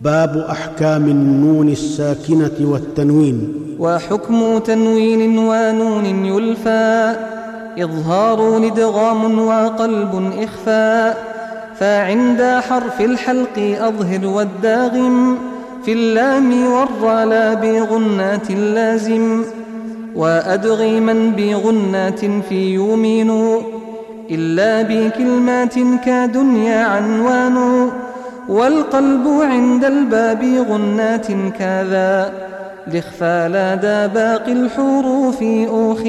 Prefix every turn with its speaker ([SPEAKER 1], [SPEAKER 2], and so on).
[SPEAKER 1] باب أحكام النون الساكنة والتنوين.
[SPEAKER 2] وحكم تنوين ونون يلفى إظهار ادغام وقلب اخفاء فعند حرف الحلق أظهر والداغم في اللام والرالا بغنات اللازم وأدغما بغنات في يمين إلا بكلمات كدنيا عنوان والقلب عند الباب غنات كذا لإخفى لدى باقي الحروف أوخي